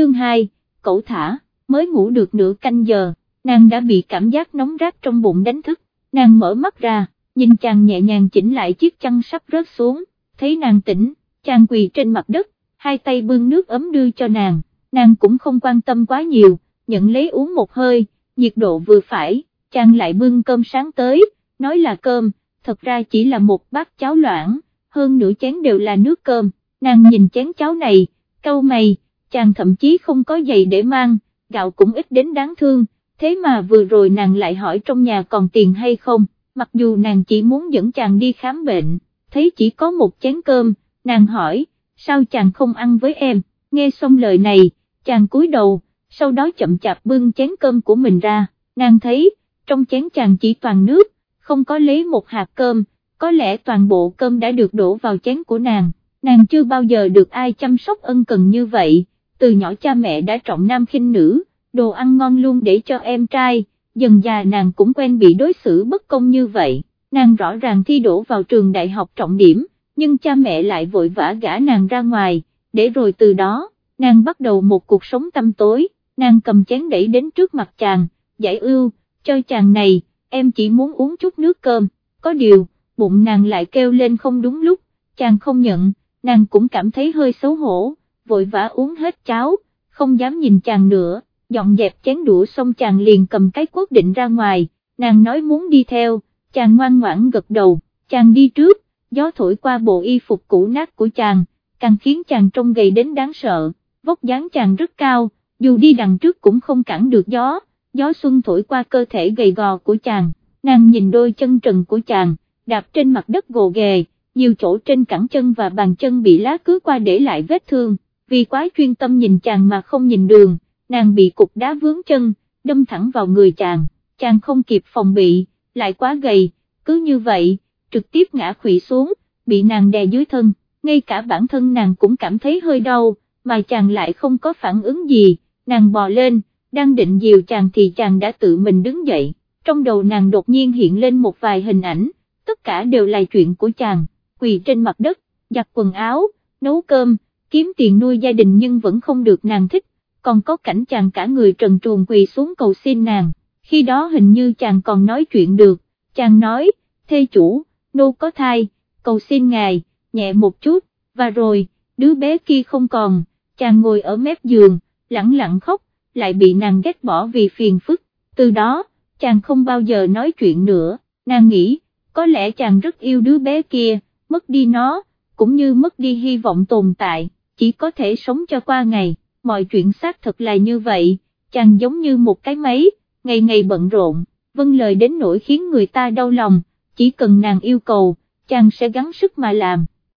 chương 2, cậu thả, mới ngủ được nửa canh giờ, nàng đã bị cảm giác nóng rát trong bụng đánh thức, nàng mở mắt ra, nhìn chàng nhẹ nhàng chỉnh lại chiếc chăn sắp rớt xuống, thấy nàng tỉnh, chàng quỳ trên mặt đất, hai tay bưng nước ấm đưa cho nàng, nàng cũng không quan tâm quá nhiều, nhận lấy uống một hơi, nhiệt độ vừa phải, chàng lại bưng cơm sáng tới, nói là cơm, thật ra chỉ là một bát cháo loãng, hơn nửa chén đều là nước cơm, nàng nhìn chén cháo này, câu mày, chàng thậm chí không có giày để mang, gạo cũng ít đến đáng thương, thế mà vừa rồi nàng lại hỏi trong nhà còn tiền hay không, mặc dù nàng chỉ muốn dẫn chàng đi khám bệnh, thấy chỉ có một chén cơm, nàng hỏi, sao chàng không ăn với em, nghe xong lời này, chàng cúi đầu, sau đó chậm chạp bưng chén cơm của mình ra, nàng thấy, trong chén chàng chỉ toàn nước, không có lấy một hạt cơm, có lẽ toàn bộ cơm đã được đổ vào chén của nàng, nàng chưa bao giờ được ai chăm sóc ân cần như vậy, từ nhỏ cha mẹ đã trọng nam khinh nữ, đồ ăn ngon luôn để cho em trai, dần già nàng cũng quen bị đối xử bất công như vậy, nàng rõ ràng thi đổ vào trường đại học trọng điểm, nhưng cha mẹ lại vội vã gả nàng ra ngoài, để rồi từ đó, nàng bắt đầu một cuộc sống tăm tối, nàng cầm chén đẩy đến trước mặt chàng, giải ưu, cho chàng này, em chỉ muốn uống chút nước cơm, có điều, bụng nàng lại kêu lên không đúng lúc, chàng không nhận, nàng cũng cảm thấy hơi xấu hổ, vội vã uống hết cháo, không dám nhìn chàng nữa, dọn dẹp chén đũa xong chàng liền cầm cái quốc định ra ngoài, nàng nói muốn đi theo, chàng ngoan ngoãn gật đầu, chàng đi trước, gió thổi qua bộ y phục cũ nát của chàng, càng khiến chàng trông gầy đến đáng sợ, vóc dáng chàng rất cao, dù đi đằng trước cũng không cản được gió, gió xuân thổi qua cơ thể gầy gò của chàng, nàng nhìn đôi chân trần của chàng, đạp trên mặt đất gồ ghề, nhiều chỗ trên cẳng chân và bàn chân bị lá cứ qua để lại vết thương, vì quá chuyên tâm nhìn chàng mà không nhìn đường, nàng bị cục đá vướng chân, đâm thẳng vào người chàng, chàng không kịp phòng bị, lại quá gầy, cứ như vậy, trực tiếp ngã khủy xuống, bị nàng đè dưới thân, ngay cả bản thân nàng cũng cảm thấy hơi đau, mà chàng lại không có phản ứng gì, nàng bò lên, đang định dìu chàng thì chàng đã tự mình đứng dậy, trong đầu nàng đột nhiên hiện lên một vài hình ảnh, tất cả đều là chuyện của chàng, quỳ trên mặt đất, giặt quần áo, nấu cơm, kiếm tiền nuôi gia đình nhưng vẫn không được nàng thích, còn có cảnh chàng cả người trần truồng quỳ xuống cầu xin nàng, khi đó hình như chàng còn nói chuyện được, chàng nói, thê chủ, nô có thai, cầu xin ngài, nhẹ một chút, và rồi, đứa bé kia không còn, chàng ngồi ở mép giường, lặng lặng khóc, lại bị nàng ghét bỏ vì phiền phức, từ đó, chàng không bao giờ nói chuyện nữa, nàng nghĩ, có lẽ chàng rất yêu đứa bé kia, mất đi nó, cũng như mất đi hy vọng tồn tại, chỉ có thể sống cho qua ngày, mọi chuyện xác thật là như vậy, chàng giống như một cái máy, ngày ngày bận rộn, vâng lời đến nỗi khiến người ta đau lòng, chỉ cần nàng yêu cầu, chàng sẽ gắng sức mà làm.